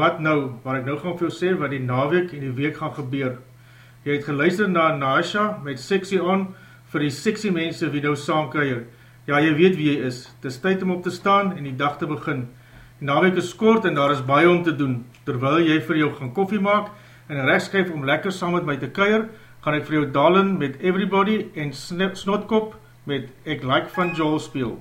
wat nou, wat ek nou gaan vir jou sê, wat die naweek en die week gaan gebeur. Jy het geluister na Nasha met Sexy On vir die sexy mense wie nou saamkuier. Ja, jy weet wie jy is. Dis tyd om op te staan en die dag te begin. Die naweek is kort en daar is baie om te doen. Terwyl jy vir jou gaan koffie maak en regskyf om lekker saam met my te kuier, gaan ek vir jou Dalen met Everybody en Snotkop met Ek Like van Joel speel.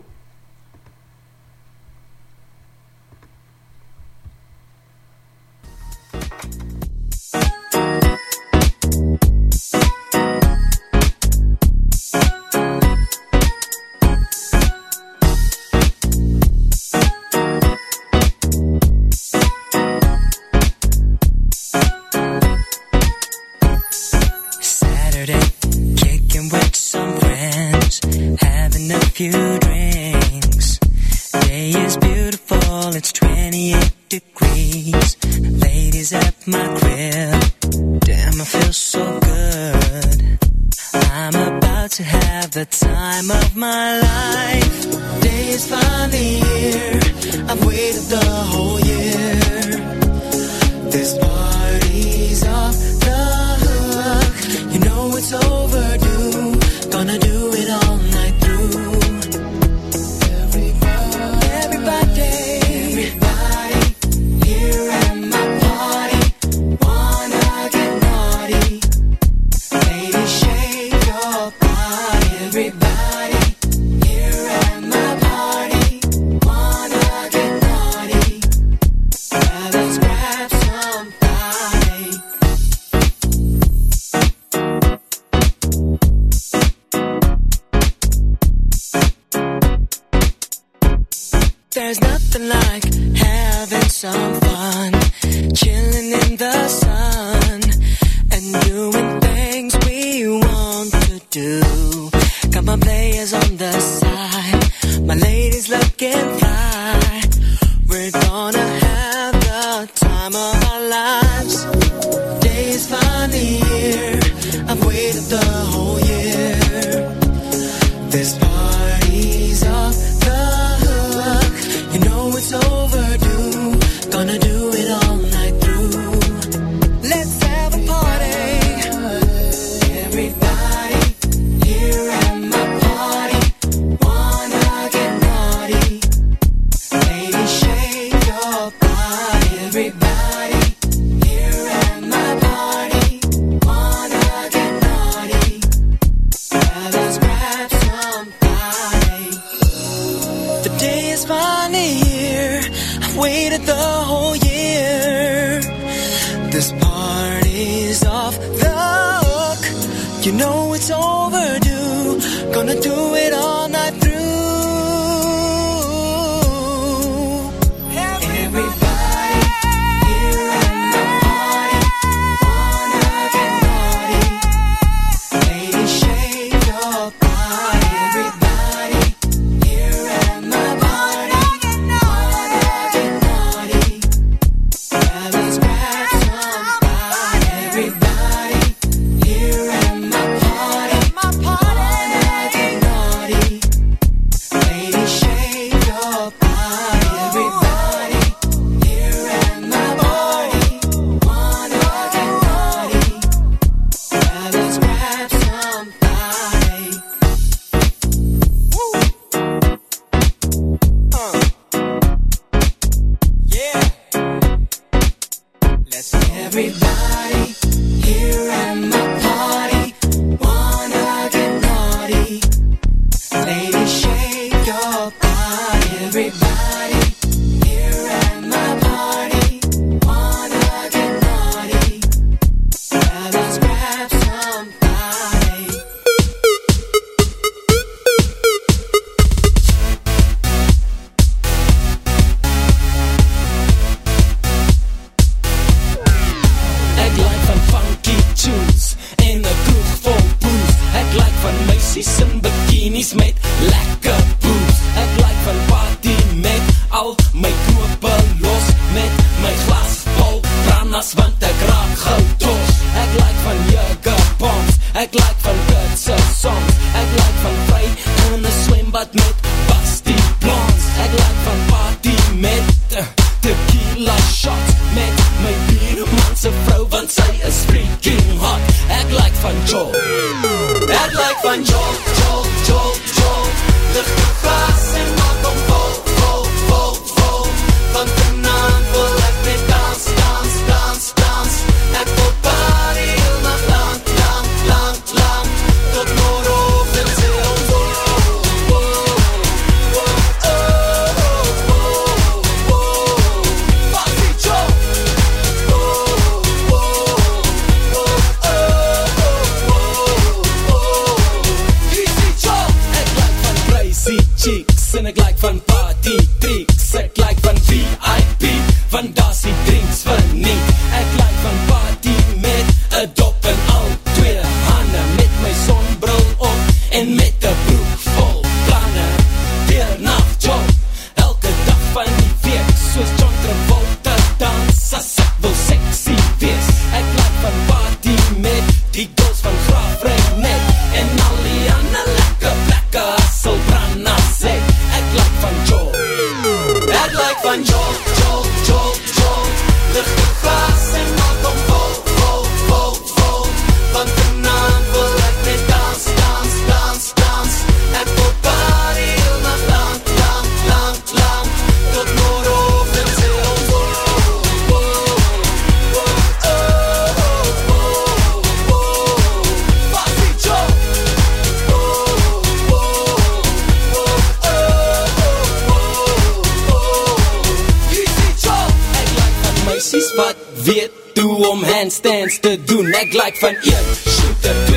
Handstands te doen. Ek like van 1 shooter, 2 shooter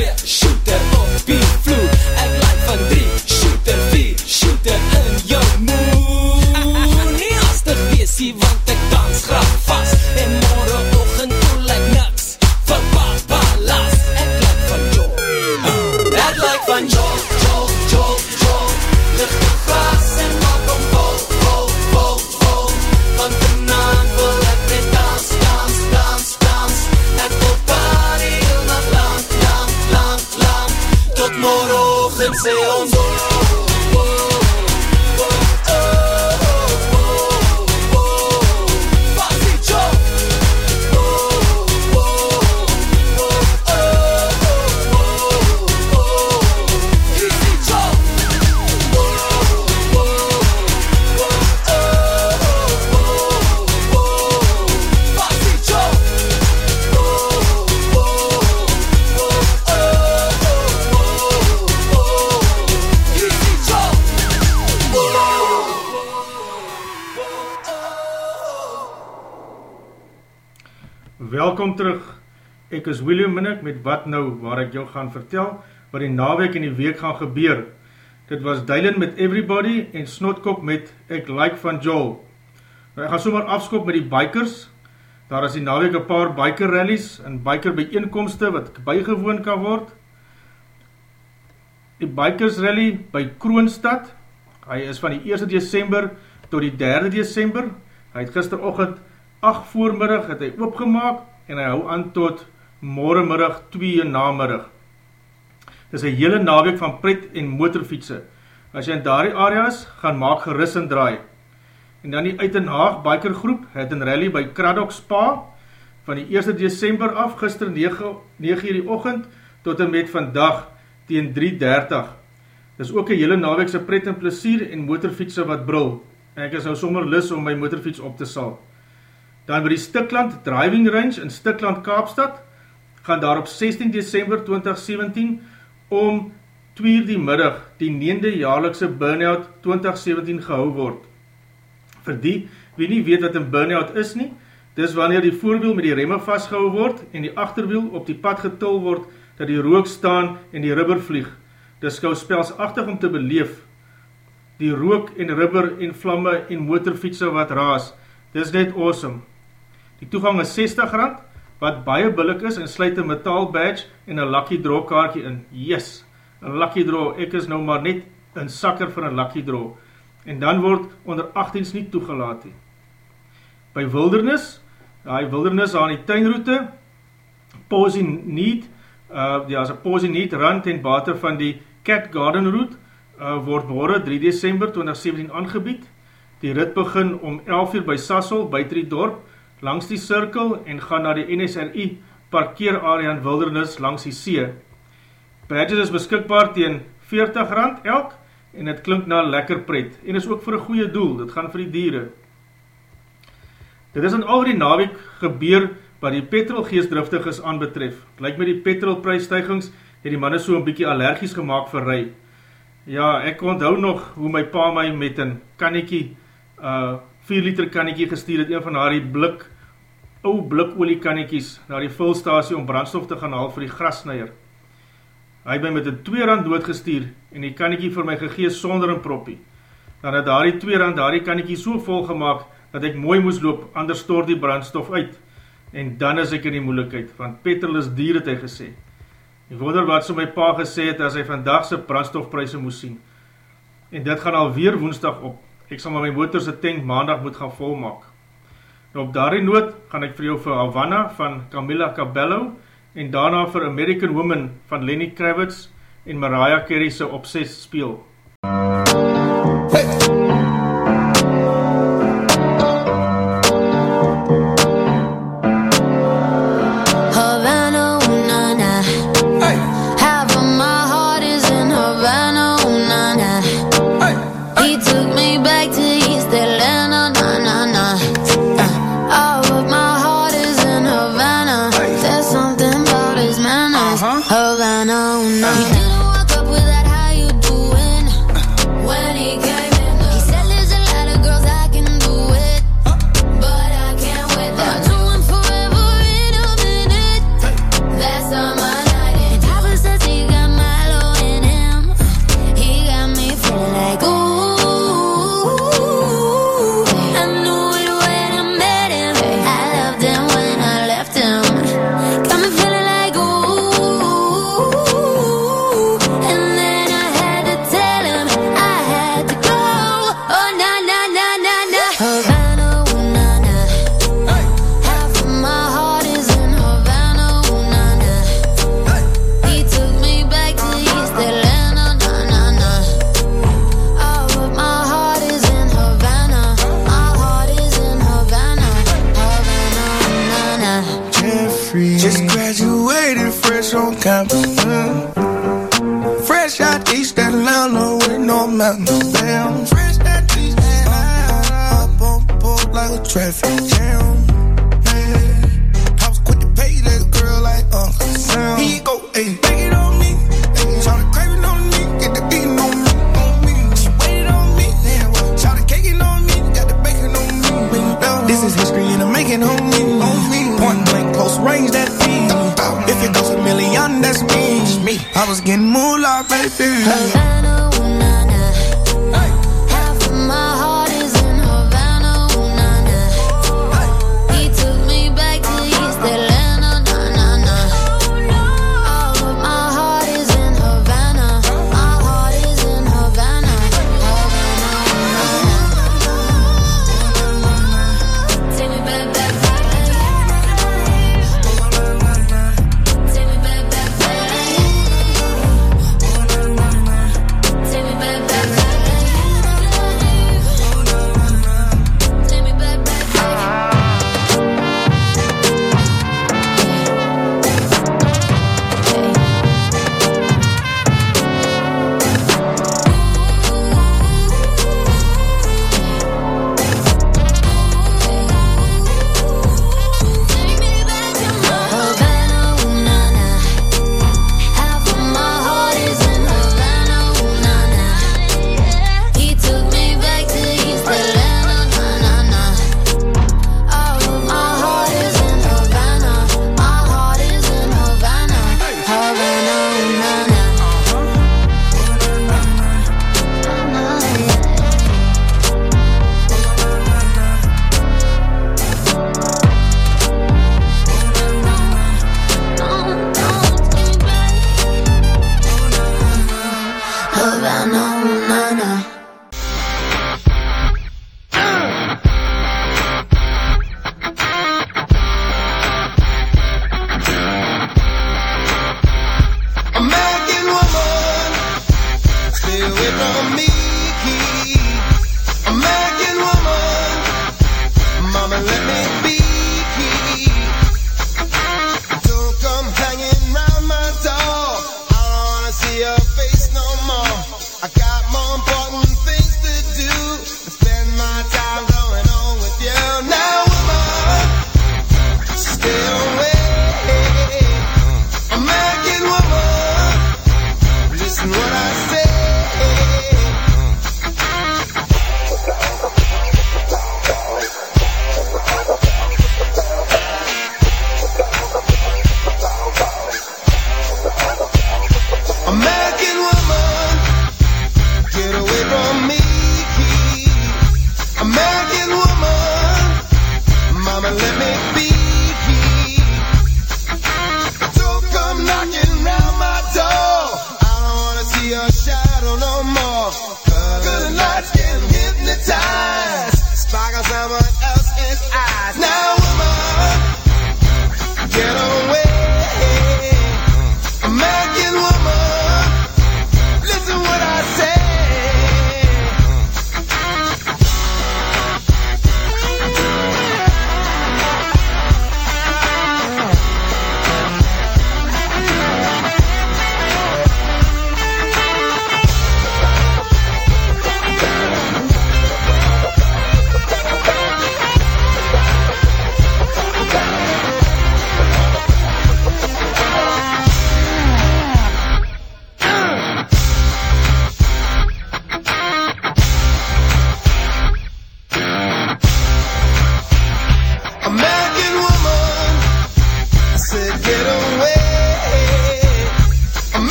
ek is William Minnick met wat nou waar ek jou gaan vertel wat die naweek en die week gaan gebeur. Dit was Dylan met Everybody en Snotkop met Ek Like van Joel. Nou, ek gaan sommer afskop met die bikers. Daar is die naweek een paar biker rallies en biker bijeenkomste wat bygewoon kan word. Die bikers rally by Kroonstad, hy is van die 1 december tot die 3 december. Hy het gisterochtend 8 voormiddag het hy oopgemaak en hy hou aan tot morgenmiddag 2 namiddag. Dit is een hele naweek van pret en motorfietse. As jy in daardie area is, gaan maak geris en draai. En dan die Uit en Haag biker groep het een rally by Kraddock Spa van die 1 december af, gister 9, 9 uur die ochend, tot en met vandag teen 3.30. Dit is ook een hele naweekse pret en plesier en motorfietse wat brul. En ek is nou sommer lis om my motorfiets op te sal. Dan by die Stikland Driving Range in Stikland Kaapstad gaan daar op 16 december 2017 om 2 uur die middag die 9de jaarlikse Burnout 2017 gehou word. Vir die wie nie weet wat een burnout is nie, dis wanneer die voorwiel met die remme vastgehou word en die achterwiel op die pad getul word dat die rook staan en die rubber vlieg. Dis gauw spelsachtig om te beleef. Die rook en rubber en vlamme en motorfietse wat raas, dis net awesome. Die toegang is 60 rand, wat baie billik is en sluit een metaal badge en een lucky draw kaartje in. Yes, een lucky draw, ek is nou maar net een sakker van een lucky draw. En dan word onder 18s nie toegelaat nie. By wildernis, die wildernis aan die tuinroute, Posy Need, uh, ja, as een Posy Need rand en bate van die Cat Garden Route, uh, word morgen 3 december 2017 aangebied. Die rit begin om 11 uur by Sassel, buiten die dorp, langs die cirkel en gaan na die NSRI parkeerarea in wildernis langs die see. Badges is beskikbaar teen 40 rand elk en het klink na lekker pret en is ook vir een goeie doel, dit gaan vir die dieren. Dit is in al die naweek gebeur wat die petrolgeestdriftig is aanbetref. Lyk met die petrolprijsstuigings het die manne so een bykie allergies gemaakt vir ry. Ja, ek onthou nog hoe my pa my met een kannekie, uh, 4 liter kannekie gestuur het, een van haar die blik ou blikolie kannekies na die vulstasie om brandstof te gaan haal vir die grasneier. Hy het my met een 2 rand doodgestuur en die kannekie vir my gegees sonder een proppie. Dan het daar die 2 rand daar die kannekie so vol gemaakt dat ek mooi moes loop, anders stort die brandstof uit. En dan is ek in die moeilikheid, want petrol is dier het hy gesê. Ek wonder wat so my pa gesê het as hy vandagse brandstofpryse moes sien. En dit gaan alweer woensdag op. Ek sal my motorse tank maandag moet gaan volmaak. Nou op daarie noot gaan ek vir jou vir Havana van Camila Cabello en daarna vir American Woman van Lenny Kravitz en Mariah Carey se opses speel. Hey.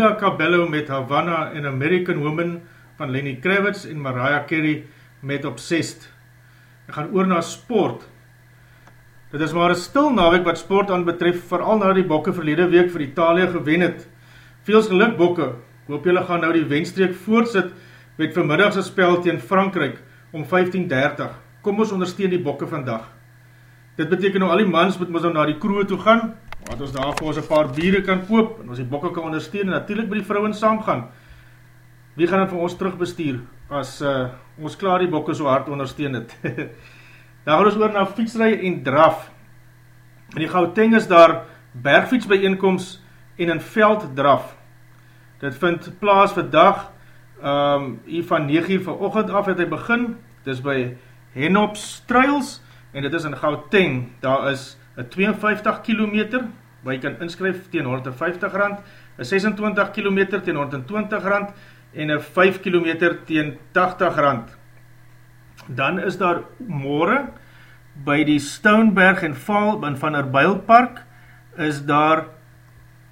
Camila Cabello met Havana en American Woman van Lenny Kravitz en Mariah Carey met Obsessed. Ek gaan oor na sport. Dit is maar een stil naweek wat sport aan betref, vooral na die bokke verlede week vir Italië gewen het. Veels geluk bokke, hoop julle gaan nou die wenstreek voortsit met vanmiddagse spel teen Frankrijk om 15.30. Kom ons ondersteun die bokke vandag. Dit beteken nou al die mans moet ons nou na die kroe toe gaan, wat ons daar vir ons een paar bieren kan koop, en ons die bokke kan ondersteun, en natuurlijk by die vrouwen saam gaan. Wie gaan het vir ons terugbestuur, as uh, ons klaar die bokke so hard ondersteun het? daar gaan ons oor na fietsrij en draf. In die Gauteng is daar bergfiets bijeenkomst en een velddraf. Dit vind plaas vir dag, um, hier van 9 uur van ochend af het hy begin, dit is by Henops Trails, en dit is in Gauteng, daar is 52 km, waar jy kan inskryf teen 150 rand, een 26 km teen 120 rand, en een 5 km teen 80 rand. Dan is daar morgen, by die Stoneberg en Val Van der Bijlpark, is daar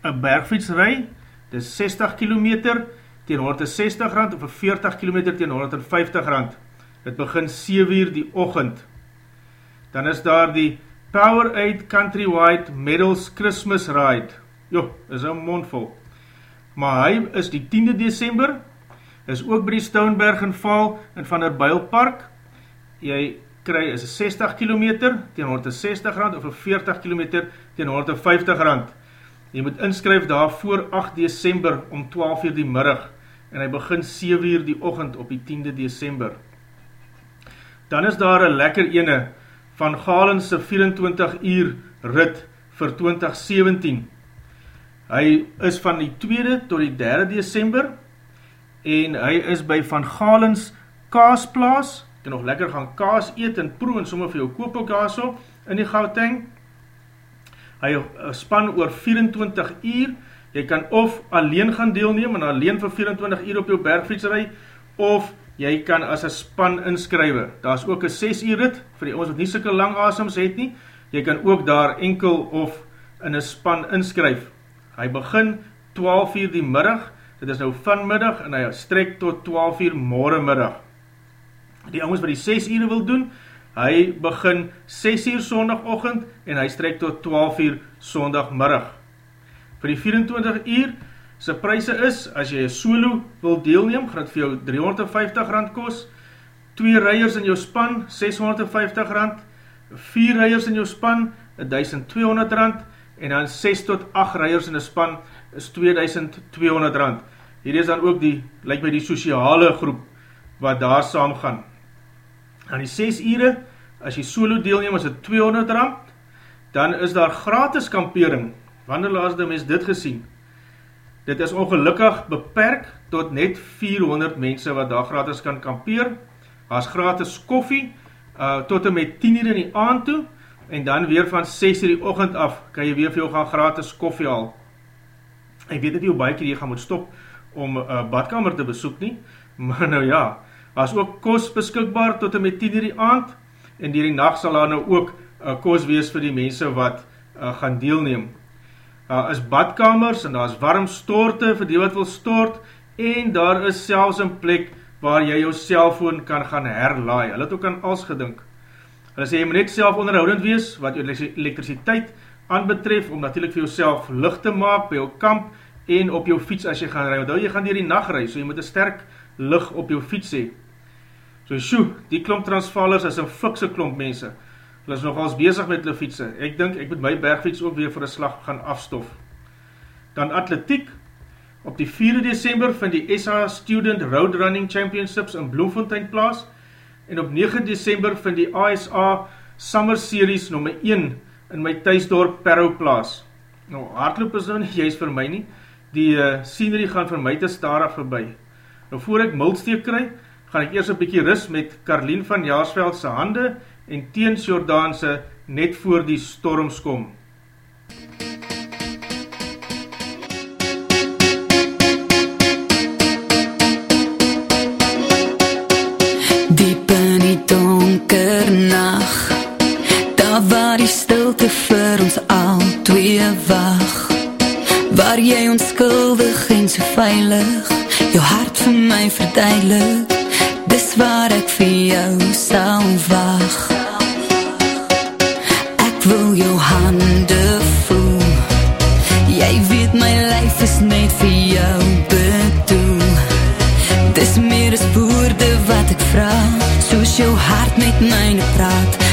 een bergfietsrij, dit is 60 km teen 160 rand, of 40 km teen 150 rand. Dit begin 7 uur die ochend. Dan is daar die Powerade Countrywide Medals Christmas Ride. Jo, is een mondvol. Maar hy is die 10de december, is ook by die Stoneberg en Val in Van der Bijlpark. Jy kry is 60 km teen 160 rand of 40 km teen 150 rand. Jy moet inskryf daar voor 8 december om 12 uur die middag en hy begin 7 uur die ochend op die 10de december. Dan is daar een lekker ene van Galense 24 uur rit vir 2017. Hy is van die 2de tot die 3de december en hy is by Van Galens Kaasplaas, kan nog lekker gaan kaas eet en proe en sommer vir jou koop ook daar so in die Gauteng. Hy eh, span oor 24 uur, jy kan of alleen gaan deelneem en alleen vir 24 uur op jou bergfietsrij, of jy kan as een span inskrywe. Daar is ook een 6 uur rit, vir die ons wat nie sikke lang asems het nie, jy kan ook daar enkel of in een span inskryf. Hy begin 12 uur die middag, dit is nou vanmiddag en hy strek tot 12 uur morgenmiddag. Die ouwens wat die 6 uur wil doen, hy begin 6 uur sondagochtend en hy strek tot 12 uur sondagmiddag. Vir die 24 uur, sy prijse is, as jy een solo wil deelneem, gaan het vir jou 350 rand kos, 2 rijders in jou span, 650 rand, 4 rijders in jou span, 1200 rand, en dan 6 tot 8 rijders in die span, is 2200 rand. Hier is dan ook die, lyk by die sociale groep, wat daar saam gaan. Aan die 6 ure, as jy solo deelneem, is het 200 rand, dan is daar gratis kampering. Wanneer laas die mens dit gesien? Dit is ongelukkig beperk tot net 400 mense wat daar gratis kan kampeer. Daar is gratis koffie uh, tot en met 10 uur in die aand toe en dan weer van 6 uur die ochend af kan jy weer vir jou gaan gratis koffie haal. Ek weet nie hoe baie keer jy gaan moet stop om uh, badkamer te besoek nie, maar nou ja, daar is ook kos beskikbaar tot en met 10 uur die aand en die nacht sal daar nou ook uh, kos wees vir die mense wat uh, gaan deelneem daar is badkamers en daar is warm storte vir die wat wil stort en daar is selfs een plek waar jy jou cellfoon kan gaan herlaai. Hulle het ook aan als gedink. Hulle sê jy moet net self onderhoudend wees wat jou elektriciteit aanbetref om natuurlijk vir jouself licht te maak by jou kamp en op jou fiets as jy gaan rij. Want jy gaan dier die nacht rij, so jy moet een sterk licht op jou fiets hee. So sjoe, die klomp transvalers is een fikse klomp mense. Hulle is nogals bezig met hulle fietsen. Ek dink, ek moet my bergfiets ook weer vir een slag gaan afstof. Dan atletiek. Op die 4 december vind die SA Student Road Running Championships in Bloemfontein plaas. En op 9 december vind die ASA Summer Series nummer 1 in my thuisdorp Perro plaas. Nou, hardloop is nou nie juist vir my nie. Die uh, scenery gaan vir my te starig voorbij. Nou, voor ek muldsteek kry, gaan ek eers een bykie ris met Carlien van Jaarsveld sy hande en teens Jordaanse net voor die storms kom. Diep in die donker nacht Daar waar die stilte vir ons al twee wacht Waar jy onskuldig en so veilig Jou hart vir my verduidelik Dis waar ek vir jou sal wacht wil jou hande voel. Jy weet my lijf is net vir jou bedoel. Dis meer as woorde wat ek vraag Soos jou hart met myne praat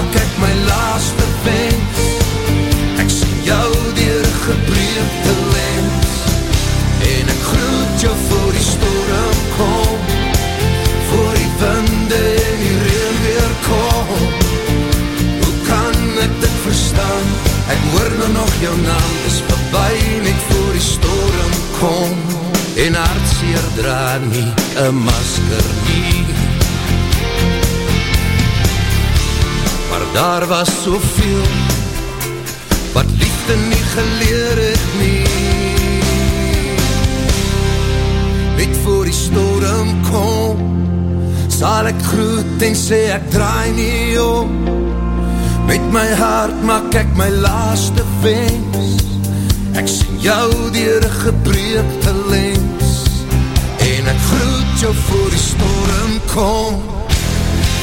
maak ek my laaste wens. Ek sien jou dier gebreekte lens. En ek groet jou voor die storm kom. Voor die winde en die reen weer kom. Hoe kan ek dit verstaan? Ek hoor nou nog jou naam Is voorbij net voor die storm kom. En hartseer dra nie Een masker nie daar was soveel Wat liefde nie geleer het nie. Net voor die storm kom Sal ek groet en sê ek draai nie om. Met my hart maak ek my laaste wens. Ek sien jou dier een gebreekte lens. En ek groet jou voor die storm kom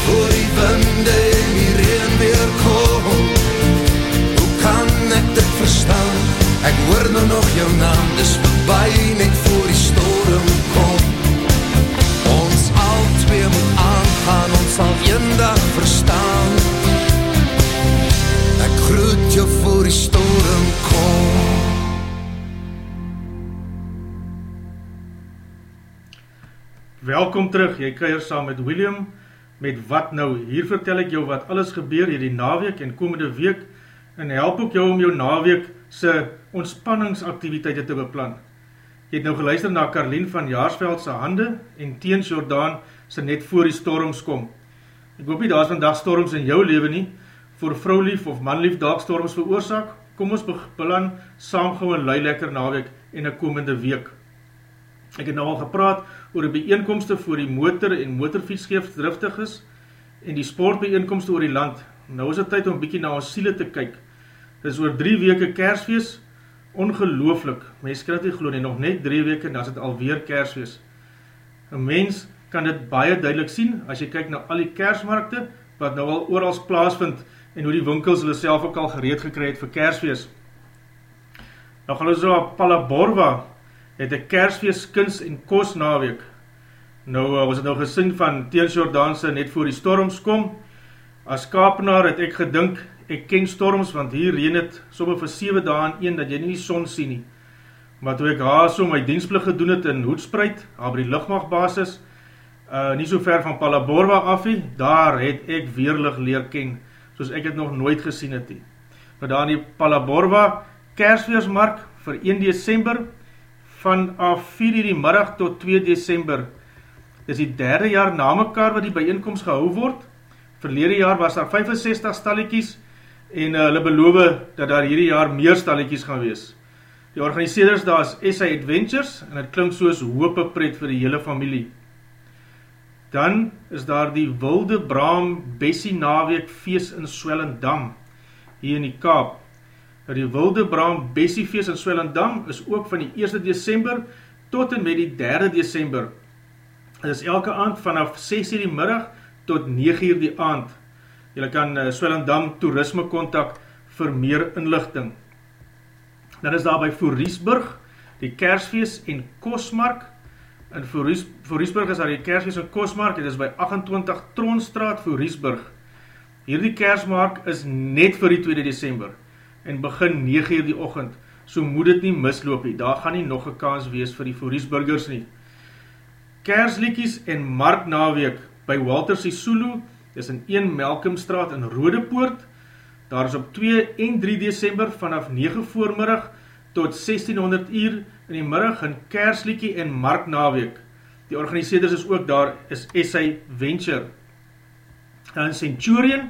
Voor die winde en die reen weer kom. Hoe kan ek dit verstaan? Ek hoor nou nog jou naam Dis voorbij net voor die storm kom. Ons al twee moet aangaan Ons sal een dag verstaan. Ek groet jou voor die storm kom. Welkom terug, jy kuier saam met William met Wat Nou. Hier vertel ek jou wat alles gebeur hierdie naweek en komende week en help ook jou om jou naweek se ontspanningsaktiwiteite te beplan. Jy het nou geluister na Karlien van Jaarsveld se hande en teens Jordaan se net voor die storms kom. Ek hoop nie daar is vandag storms in jou lewe nie, vir vroulief of manlief dalk storms veroorsaak. Kom ons beplan saam gou 'n lui lekker naweek en 'n komende week. Ek het nou al gepraat oor die bijeenkomste voor die motor en motorfietsgeef driftig is en die sportbijeenkomste oor die land. Nou is het tyd om bykie na ons siele te kyk. Dit is oor drie weke kersfeest, ongelooflik. Mens kan dit nie geloof nie, nog net drie weke en dan is het alweer kersfeest. Een mens kan dit baie duidelik sien as jy kyk na al die kersmarkte wat nou al oorals plaasvind en hoe die winkels hulle self ook al gereed gekry het vir kersfeest. Nou gaan ons so op Palaborwa het een kersfeest kunst en kos naweek. Nou uh, was het nou gesing van Teens Jordaanse net voor die storms kom. As kapenaar het ek gedink, ek ken storms, want hier reen het somme vir 7 dagen een, dat jy nie die son sien nie. Maar toe ek haar so my dienstplig gedoen het in Hoedspruit, haar by die lichtmachtbasis, uh, nie so ver van Palaborwa afie, daar het ek weerlig leer ken, soos ek het nog nooit gesien het nie. Maar daar in die Palaborwa kersfeestmark vir 1 december, vanaf 4 uur die middag tot 2 december. Dit is die derde jaar na mekaar wat die bijeenkomst gehou word. Verlede jaar was daar 65 stalliekies en uh, hulle beloof dat daar hierdie jaar meer stalliekies gaan wees. Die organiseerders daar is SA Adventures en het klink soos hoop pret vir die hele familie. Dan is daar die Wilde Braam Bessie Naweek feest in Swellendam hier in die Kaap. Nou die Wilde Braam Bessie feest in Swellendam is ook van die 1 December tot en met die 3 december. Dit is elke aand vanaf 6 uur die middag tot 9 uur die aand. Julle kan uh, Swellendam toerisme contact vir meer inlichting. Dan is daar by Voorriesburg, die Kersfeest en Kosmark. In Voorries, Voorriesburg is daar die Kersfeest en Kosmark, dit is by 28 Tronstraat, Voorriesburg. Hierdie Kersmark is net vir die 2 december en begin 9 uur die ochend, so moet dit nie misloop nie, daar gaan nie nog een kans wees vir die Voorriesburgers nie. Kersliekies en Marknaweek by Walter Sisulu, is in 1 Melkumstraat in Rodepoort, daar is op 2 en 3 december vanaf 9 voormiddag tot 1600 uur in die middag in Kersliekie en Marknaweek. Die organiseerders is ook daar, is SA Venture. Dan Centurion,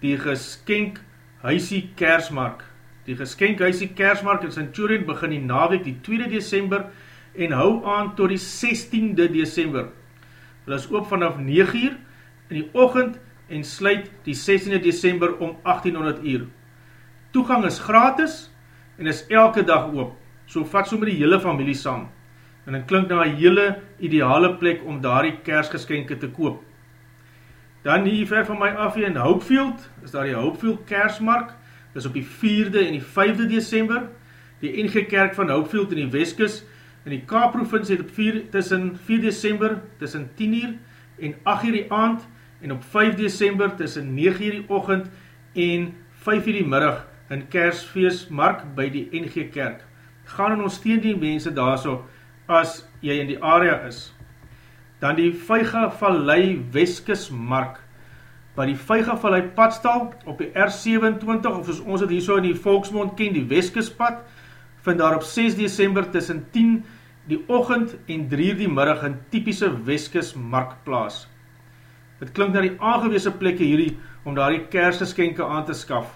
die geskenk huisie Kersmark. Die geskenk huisie Kersmark in Centurion begin die naweek die 2 december en hou aan tot die 16de december. Hulle is ook vanaf 9 uur in die ochend en sluit die 16 december om 1800 uur. Toegang is gratis en is elke dag oop, so vat so met die hele familie saam. En het klink na een hele ideale plek om daar die kersgeskenke te koop. Dan hier ver van my af in Hopefield, is daar die Hopefield Kersmark, dis op die 4de en die 5de december, die NG Kerk van Hopefield in die Weskus, in die Kaaprovins het op 4, tussen 4 december, tussen 10 uur en 8 uur die aand, en op 5 december tussen 9 uur die ochend en 5 uur die middag in Kersfeestmark by die NG Kerk. Gaan in ons steen die mense daar so as jy in die area is. Dan die Vijga Vallei Weskismark by die Vijga Vallei padstal op die R27 of soos ons het hier so in die volksmond ken die Weskispad vind daar op 6 december tussen 10 die ochend en 3 uur die middag in typische Weskismark plaas. Het klink na die aangewese plekke hierdie om daar die kersgeskenke aan te skaf.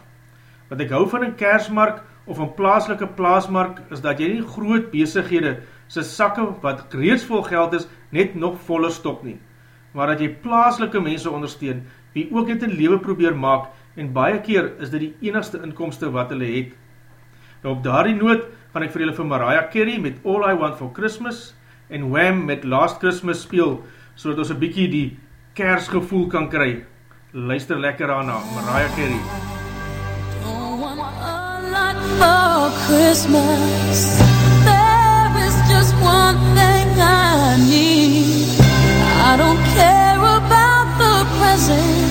Wat ek hou van een kersmark of een plaaslike plaasmark is dat jy nie groot bezighede sy sakke wat reeds vol geld is net nog volle stop nie. Maar dat jy plaaslike mense ondersteun wie ook net een lewe probeer maak en baie keer is dit die enigste inkomste wat hulle het. Nou op daardie noot gaan ek vir julle vir Mariah Carey met All I Want For Christmas en Wham met Last Christmas speel so dat ons een bykie die kersgevoel kan kry. Luister lekker aan na Mariah Carey. Don't want a lot for Christmas. There is just one thing I need. I don't care about the presents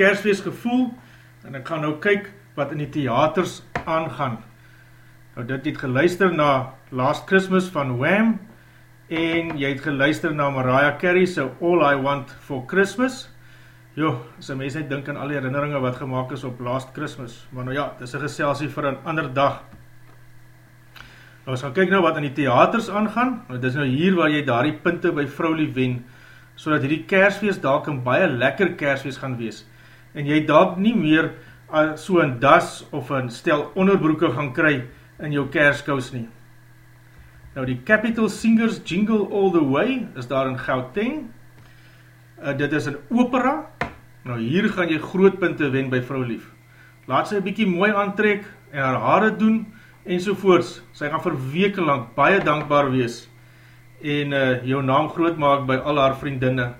die kersfeest gevoel en ek gaan nou kyk wat in die theaters aangaan. Nou dit het geluister na Last Christmas van Wham en jy het geluister na Mariah Carey se All I Want for Christmas. Jo, as 'n mens net dink aan al die herinneringe wat gemaak is op Last Christmas. Maar nou ja, dis 'n geselsie vir 'n ander dag. Nou ons gaan kyk nou wat in die theaters aangaan. Nou dis nou hier waar jy daardie punte by Vroulie wen sodat hierdie Kersfees dalk 'n baie lekker Kersfees gaan wees. En jy dalk nie meer so 'n das of 'n stel onderbroeke gaan kry in jou Kerskous nie. Nou die Capital Singers Jingle All the Way is daar in Gauteng. Uh, dit is 'n opera. Nou hier gaan jy groot punte wen by vrou lief. Laat sy 'n bietjie mooi aantrek en haar hare doen ensovoorts. Sy gaan vir weke lank baie dankbaar wees en uh, jou naam groot maak by al haar vriendinne.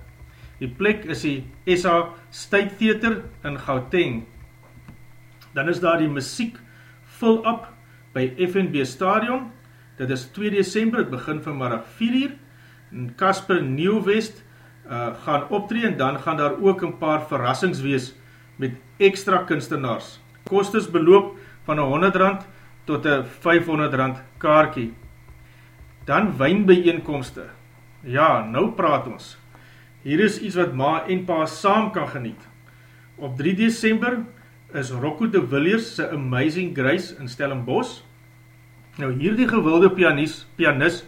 Die plek is die SA State Theater in Gauteng. Dan is daar die musiek Full Up by FNB Stadion dit is 2 december, het begin vanmiddag 4 uur, en Kasper Nieuwwest uh, gaan optree, en dan gaan daar ook een paar verrassings wees, met extra kunstenaars. Kostes beloop van 100 rand, tot 500 rand kaarkie. Dan wijnbijeenkomste. Ja, nou praat ons. Hier is iets wat ma en pa saam kan geniet. Op 3 december is Rocco de Villiers sy Amazing Grace in Stellenbosch, Nou hierdie gewilde pianist, pianist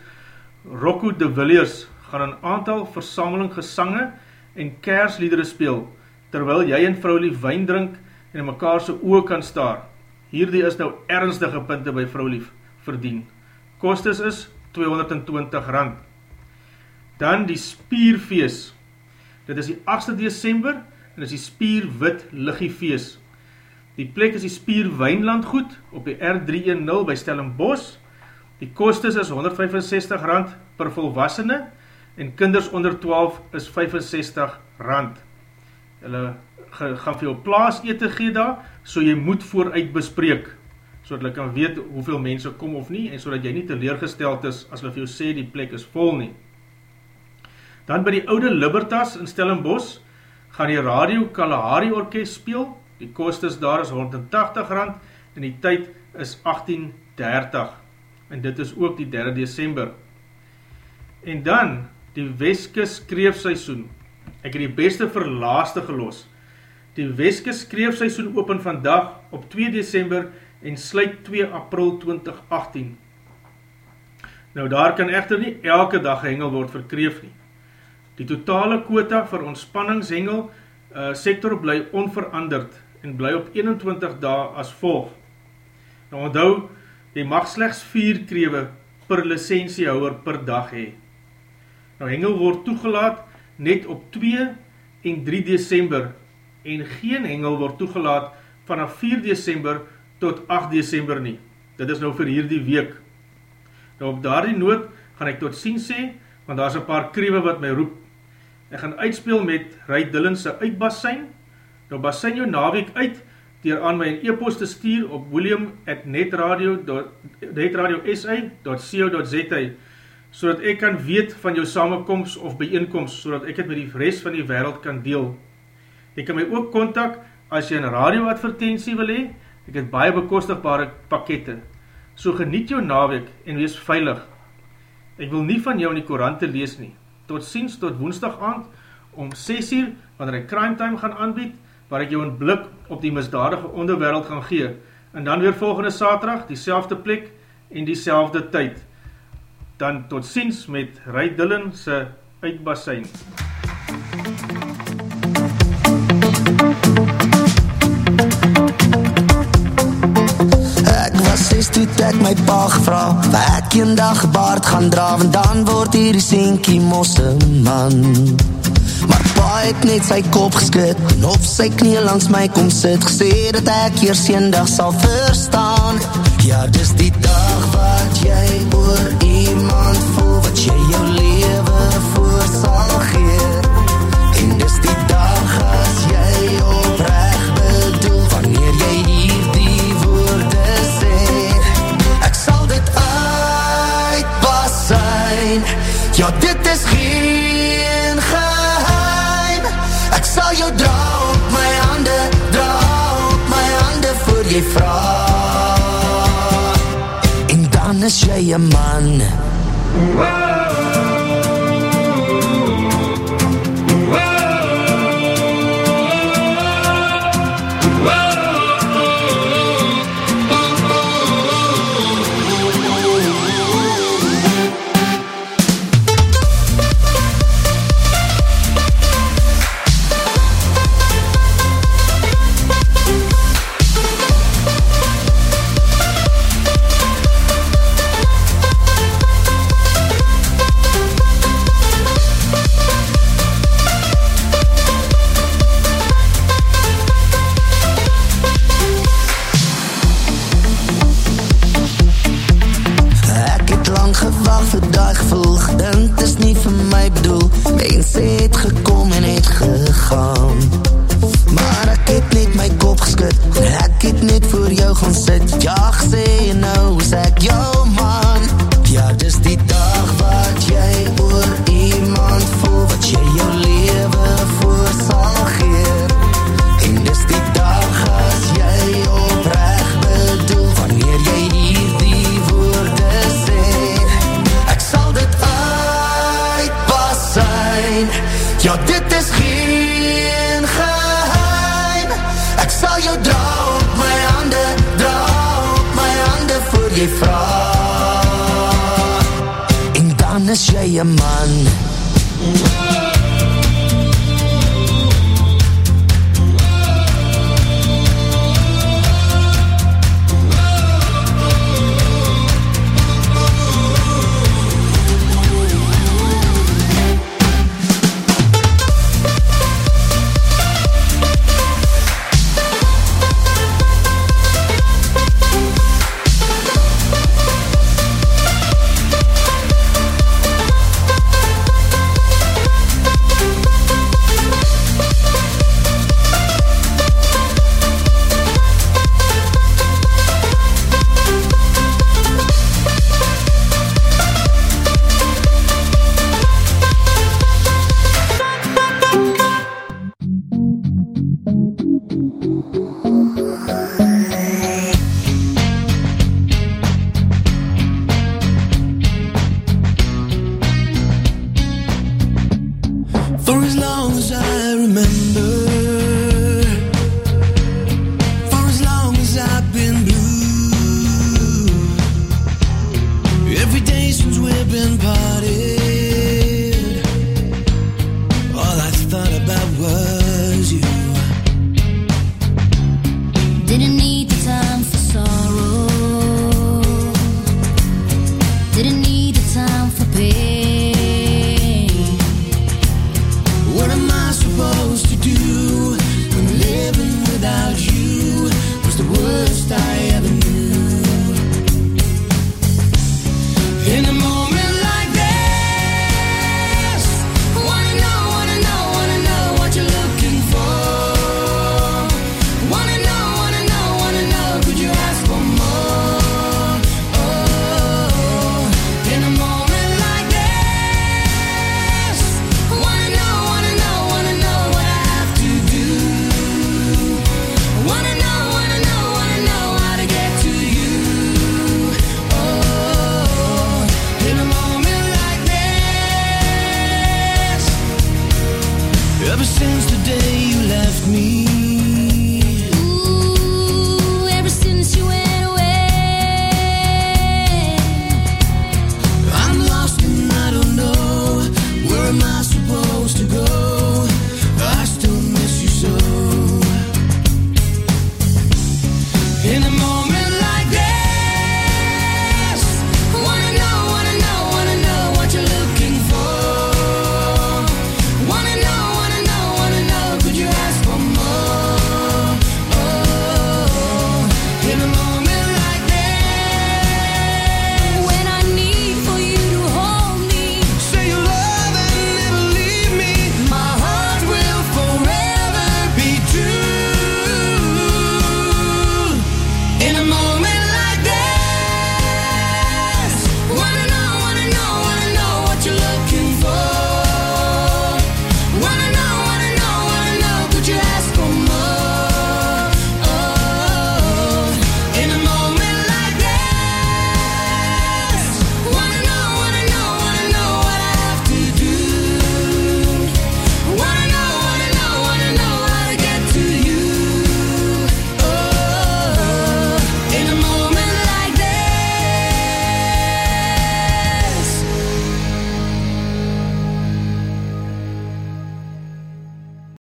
Rocco de Villiers gaan een aantal versameling gesange en kersliedere speel, terwyl jy en vrou lief wijn drink en in mekaar sy oog kan staar. Hierdie is nou ernstige punte by vrou lief verdien. Kostes is 220 rand. Dan die spierfeest. Dit is die 8 december en is die spierwit liggiefeest. Die plek is die Spier Wijnlandgoed op die R310 by Stellenbosch. Die kostes is 165 rand per volwassene en kinders onder 12 is 65 rand. Hulle gaan vir jou plaas ete gee daar, so jy moet vooruit bespreek, so dat hulle kan weet hoeveel mense kom of nie, en so dat jy nie teleergesteld is as hulle vir jou sê die plek is vol nie. Dan by die oude Libertas in Stellenbosch gaan die Radio Kalahari Orkest speel, Die kostes daar is 180 rand en die tyd is 18.30 en dit is ook die 3 december. En dan die Westkes kreefseisoen. Ek het die beste vir laaste gelos. Die Westkes kreefseisoen open vandag op 2 december en sluit 2 april 2018. Nou daar kan echter nie elke dag gehengel word vir kreef nie. Die totale quota vir ontspanningshengel uh, sektor bly onveranderd en bly op 21 dae as volg. Nou onthou, jy mag slechts 4 krewe per licentiehouwer per dag hee. Nou hengel word toegelaat net op 2 en 3 december en geen hengel word toegelaat vanaf 4 december tot 8 december nie. Dit is nou vir hierdie week. Nou op daardie noot gaan ek tot sien sê, want daar is een paar krewe wat my roep. Ek gaan uitspeel met Ry Dillense uitbassijn, Nou basyn jou naweek uit dier aan my een e-post te stuur op william at netradio.sa.co.za so dat ek kan weet van jou samenkomst of bijeenkomst so dat ek het met die rest van die wereld kan deel. Jy kan my ook kontak as jy een radioadvertentie wil hee, ek het baie bekostigbare pakette. So geniet jou naweek en wees veilig. Ek wil nie van jou in die korante lees nie. Tot ziens tot woensdag aand om 6 uur, wanneer ek crime time gaan aanbied, waar ek jou een blik op die misdadige onderwereld gaan gee, en dan weer volgende saterdag, die selfde plek en die selfde tyd. Dan tot ziens met Ry Dillon se uitbassijn. Ek 6 toe ek my pa gevra, waar ek een dag baard gaan dra, en dan word hier die sinkie mosse man. Maar pa het net sy kop geskit En op sy knie langs my kom sit Gesê dat ek eers een dag sal verstaan Ja, dis die dag wat jy oor En dan